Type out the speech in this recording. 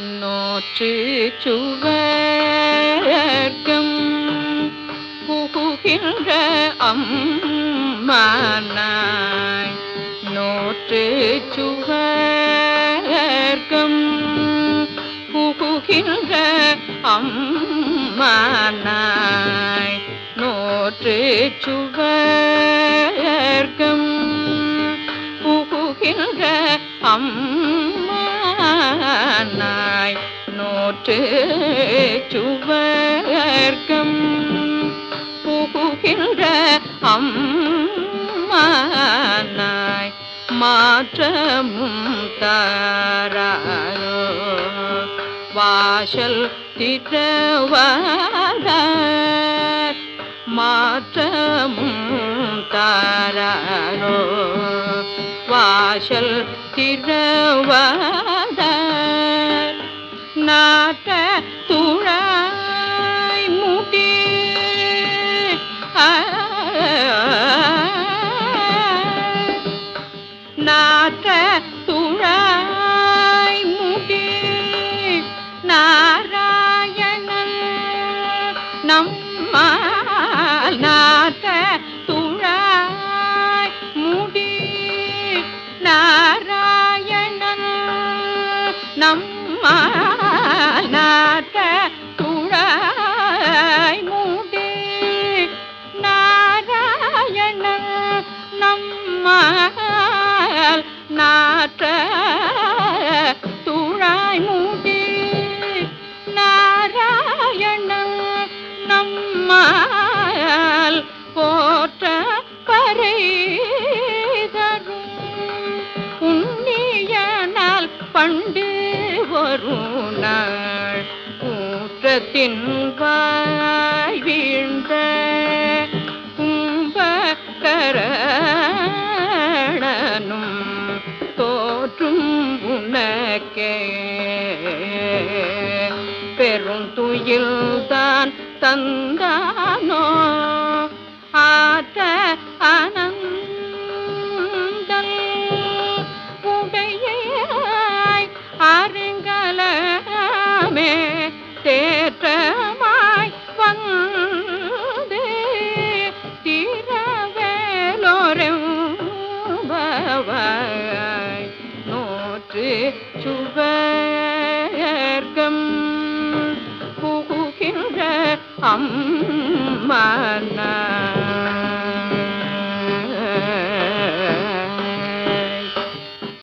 நோற்று சுவர்க்கம் புகுகின்ற அம்மானாய். நோற்று சுவர்க்கம் புகுகின்ற அம்மானாய். நோற்று சுவர்க்கம் புகுகின்ற நாய் நோற்று சுவர்க்கம் புகுகின்ற அம்மானாய் மாற்றமும் தாராரோ வாசல் திட்டவாத மாற்றமும் தாராரோ வாசல் திரவாதார் நாட்ட துழாய் மூட்டி நாட்ட துழாய் நம்மா நாட்ட துழாய் முடி நாராயணன் நம்மால் நாட்ட துழாய் முடி நாராயணன் நம்மால் போற்ற பறை பண்டு கருணாள் நாள் வாய் வீழ்ந்த கும்பகரணனும் தோற்றும் உனக்கே. பெரும் துயில்தான் தந்தானோ? ஆத்த ஆனந்த அருங்கலமே தேற்றமாய் வந்து. திரவேலோரெம்பவாய் நோற்று சுவர்க்கம் புகுகின்ற அம்மானாய்.